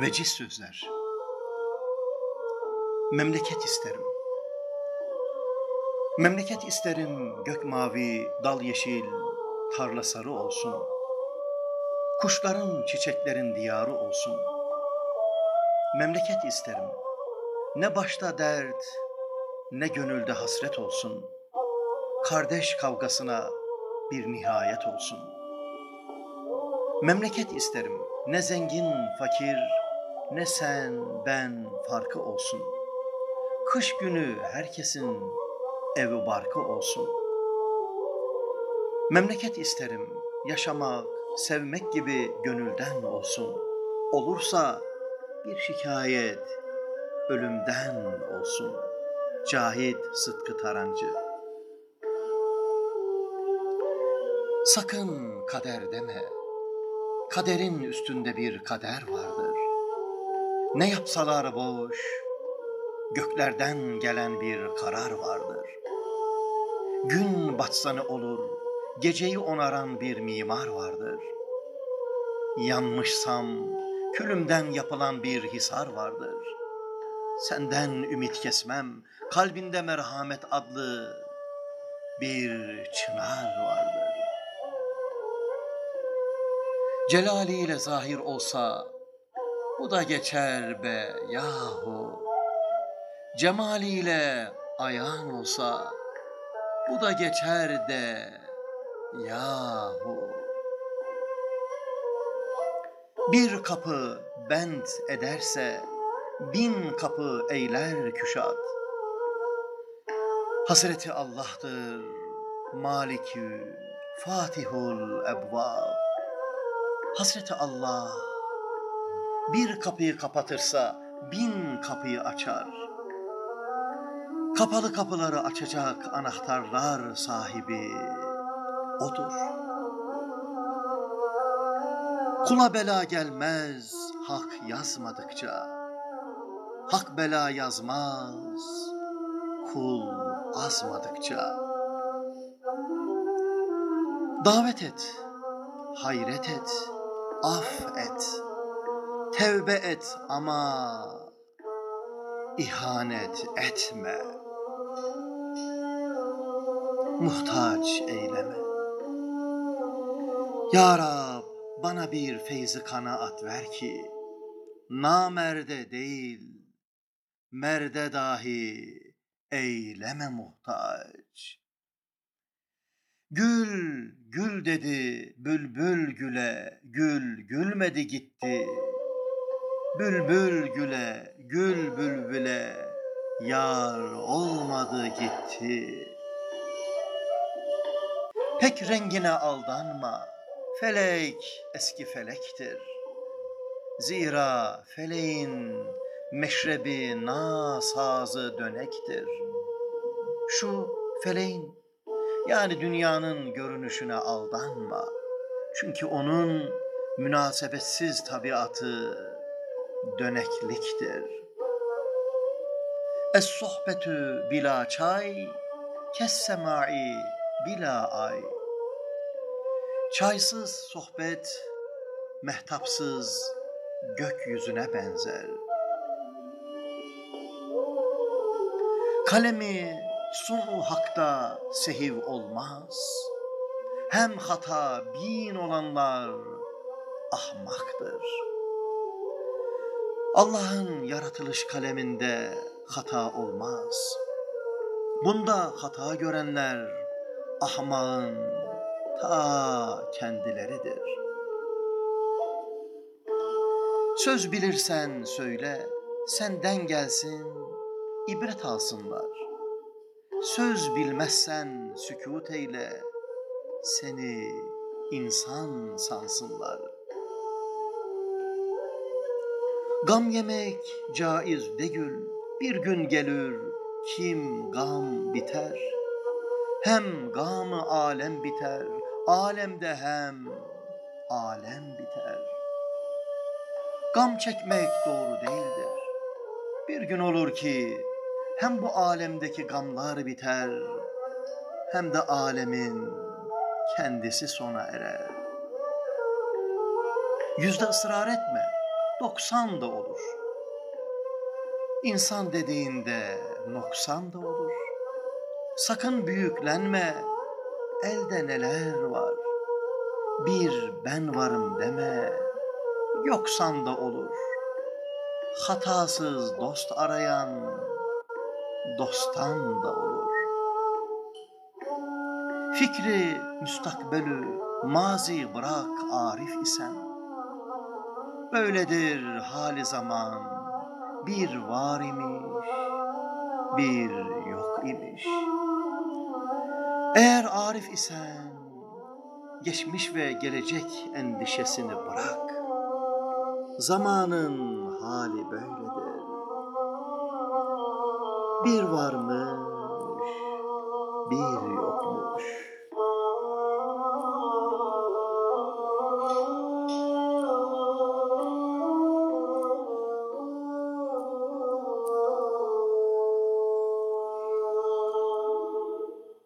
Veciz sözler. Memleket isterim. Memleket isterim gök mavi, dal yeşil, tarla sarı olsun. Kuşların, çiçeklerin diyarı olsun. Memleket isterim. Ne başta dert, ne gönülde hasret olsun. Kardeş kavgasına bir nihayet olsun. Memleket isterim. Ne zengin, fakir, ne sen, ben farkı olsun. Kış günü herkesin evi barkı olsun. Memleket isterim, yaşamak, sevmek gibi gönülden olsun. Olursa bir şikayet ölümden olsun. Cahit Sıtkı Tarancı Sakın kader deme, kaderin üstünde bir kader vardır. Ne yapsalar boş, göklerden gelen bir karar vardır. Gün batsa ne olur, geceyi onaran bir mimar vardır. Yanmışsam külümden yapılan bir hisar vardır. Senden ümit kesmem, kalbinde merhamet adlı bir çınar vardır. Celaliyle zahir olsa bu da geçer be yahu. Cemaliyle ayan olsa bu da geçer de yahu. Bir kapı bent ederse bin kapı eyler küşat. Hasreti Allah'tır, Malikü, Fatihul Ebvab. Hasreti Allah bir kapıyı kapatırsa bin kapıyı açar. Kapalı kapıları açacak anahtarlar sahibi odur. Kula bela gelmez hak yazmadıkça. Hak bela yazmaz kul azmadıkça. Davet et, hayret et, af et, tevbe et ama ihanet etme. Muhtaç eyleme. Ya Rab bana bir feyzi kanaat ver ki namerde değil merde dahi eyleme muhtaç. Gül, gül dedi bülbül güle, gül gülmedi gitti. Bülbül güle, gül bülbüle, yar olmadı gitti. Pek rengine aldanma, felek eski felektir. Zira feleğin meşrebi nasazı dönektir. Şu feleğin yani dünyanın görünüşüne aldanma. Çünkü onun münasebetsiz tabiatı dönekliktir. Es sohbetü bila çay, kes semai bila ay. Çaysız sohbet, mehtapsız gökyüzüne benzer. Kalemi sunu hakta sehiv olmaz. Hem hata bin olanlar ahmaktır. Allah'ın yaratılış kaleminde hata olmaz. Bunda hata görenler ahmağın ta kendileridir. Söz bilirsen söyle, senden gelsin, ibret alsınlar. Söz bilmezsen sükut eyle, seni insan sansınlar. Gam yemek caiz değil, bir gün gelir kim gam biter. Hem gamı alem biter, alemde hem alem biter. Gam çekmek doğru değildir. Bir gün olur ki hem bu alemdeki gamlar biter, hem de alemin kendisi sona erer. Yüzde ısrar etme, doksan da olur. İnsan dediğinde noksan da olur. Sakın büyüklenme, elde neler var. Bir ben varım deme, yoksan da olur. Hatasız dost arayan, dosttan da olur. Fikri müstakbelü mazi bırak arif isen. Böyledir hali zaman, bir var imiş, bir yok imiş. Eğer arif isen, geçmiş ve gelecek endişesini bırak. Zamanın hali böyledir. Bir varmış, bir yokmuş.